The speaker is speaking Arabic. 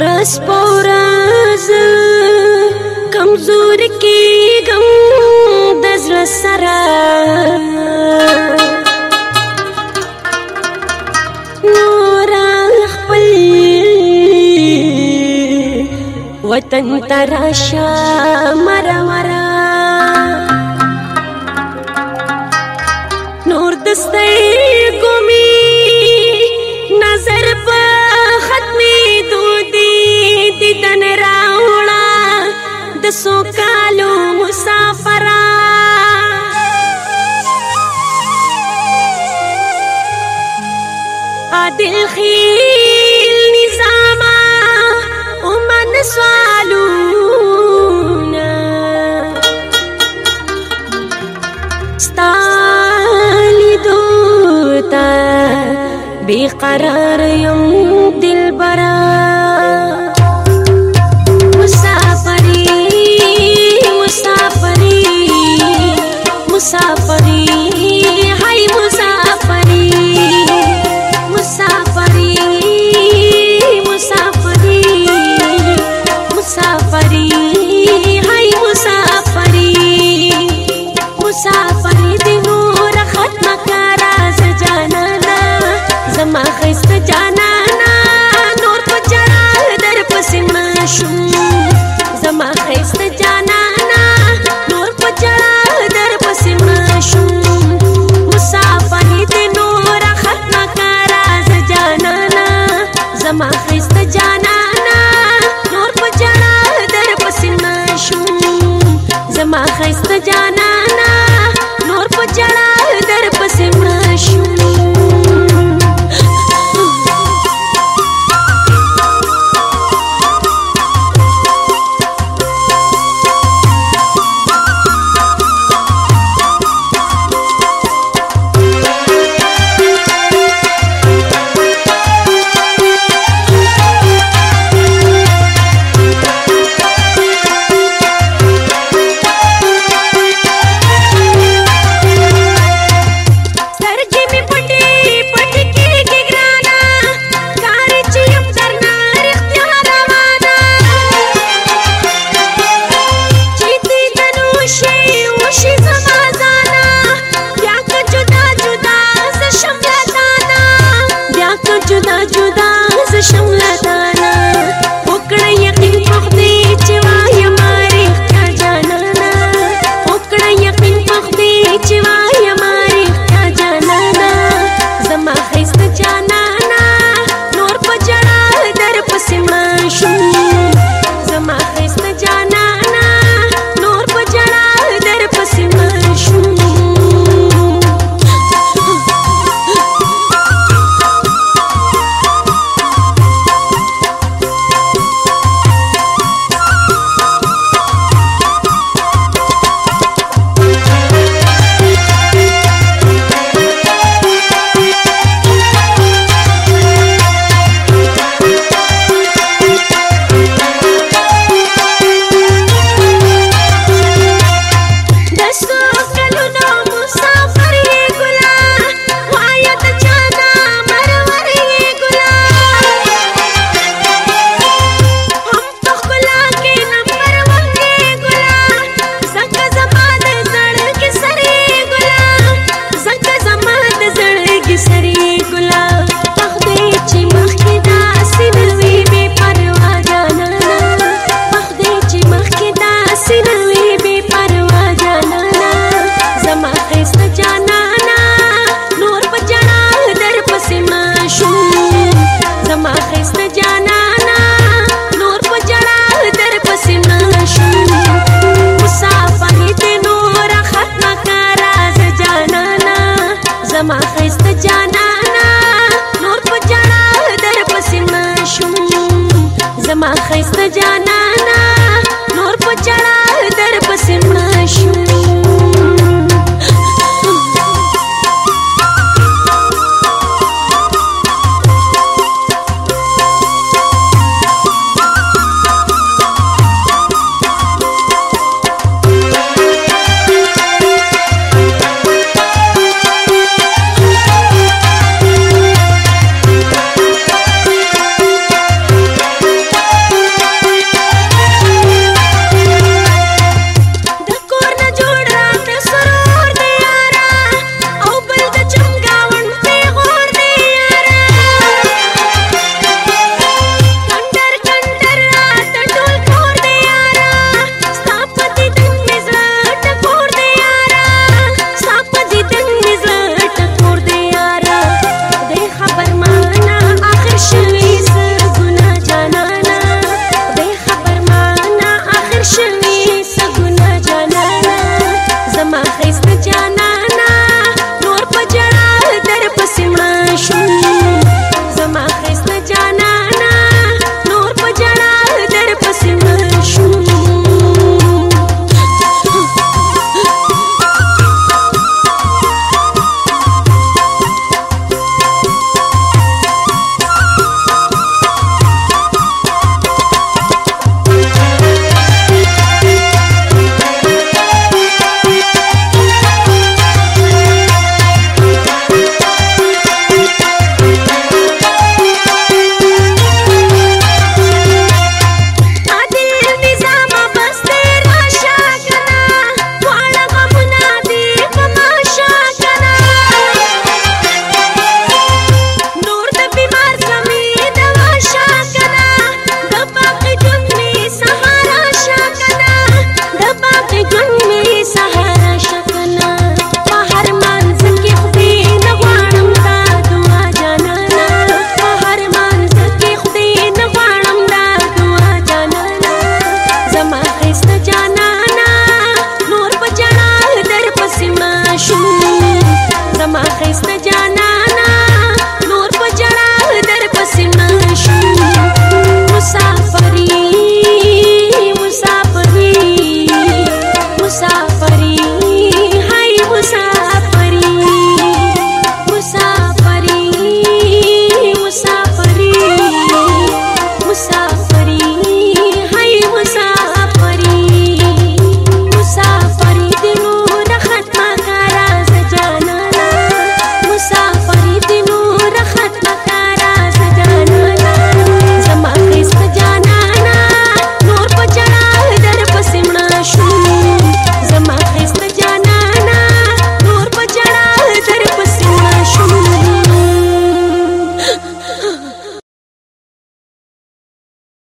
رس پورز کمزور کی غم دزر سرا نور خپل وطن تراشا مرورا د سوکالو مسافرا. عادل خیل نظاما ومن سوالونا. ستالی دوتا بیقرار یم sabe. خیست جانا